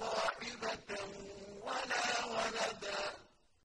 صاحب